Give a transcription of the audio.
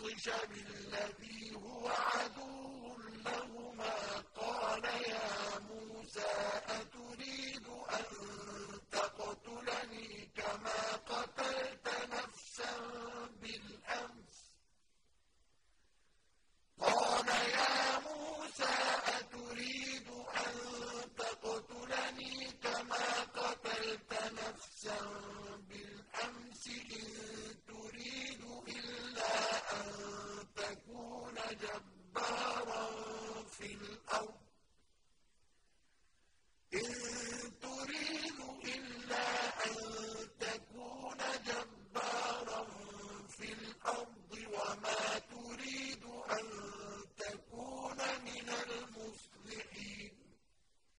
بالعطش بالذي هو عطش وجبارا في الأرض.